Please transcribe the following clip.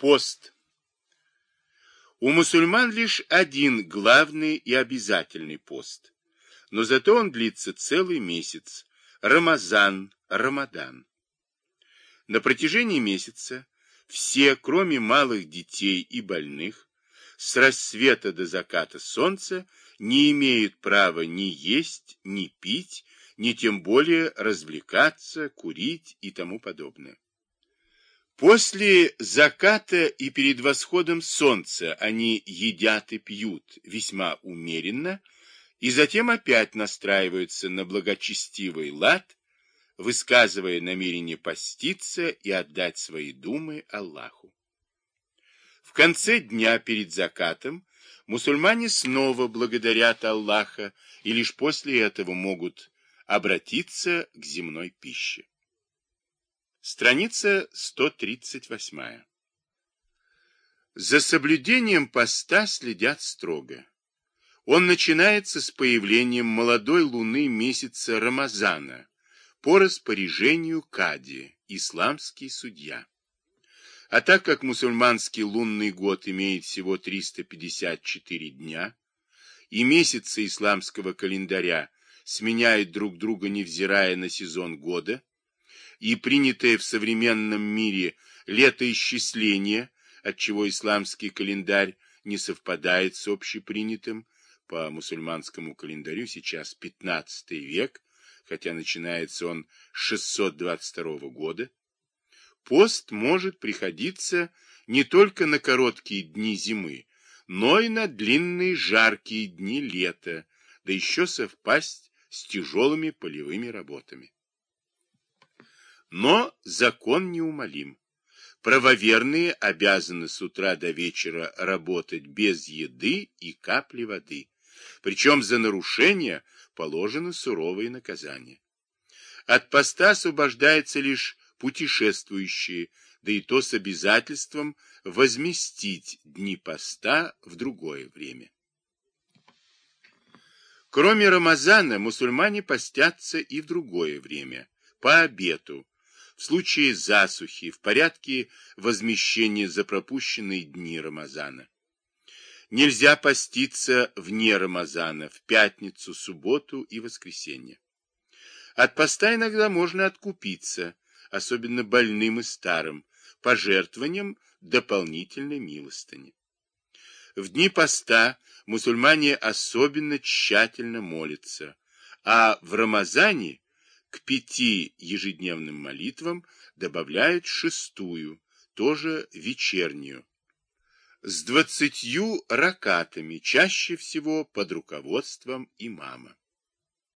Пост. У мусульман лишь один главный и обязательный пост, но зато он длится целый месяц – Рамазан, Рамадан. На протяжении месяца все, кроме малых детей и больных, с рассвета до заката солнца не имеют права ни есть, ни пить, ни тем более развлекаться, курить и тому подобное. После заката и перед восходом солнца они едят и пьют весьма умеренно, и затем опять настраиваются на благочестивый лад, высказывая намерение поститься и отдать свои думы Аллаху. В конце дня перед закатом мусульмане снова благодарят Аллаха и лишь после этого могут обратиться к земной пище. Страница 138. За соблюдением поста следят строго. Он начинается с появлением молодой луны месяца Рамазана по распоряжению Кади, исламский судья. А так как мусульманский лунный год имеет всего 354 дня, и месяцы исламского календаря сменяют друг друга, невзирая на сезон года, и принятое в современном мире летоисчисление, отчего исламский календарь не совпадает с общепринятым, по мусульманскому календарю сейчас 15 век, хотя начинается он с 622 года, пост может приходиться не только на короткие дни зимы, но и на длинные жаркие дни лета, да еще совпасть с тяжелыми полевыми работами. Но закон неумолим. Правоверные обязаны с утра до вечера работать без еды и капли воды. Причем за нарушение положено суровые наказания. От поста освобождается лишь путешествующие, да и то с обязательством возместить дни поста в другое время. Кроме Рамазана, мусульмане постятся и в другое время, по обету, в случае засухи, в порядке возмещения за пропущенные дни Рамазана. Нельзя поститься вне Рамазана, в пятницу, субботу и воскресенье. От поста иногда можно откупиться, особенно больным и старым, пожертвованием дополнительной милостыни. В дни поста мусульмане особенно тщательно молятся, а в Рамазане к пяти ежедневным молитвам добавляют шестую, тоже вечернюю, с двадцатью ракатами, чаще всего под руководством имама.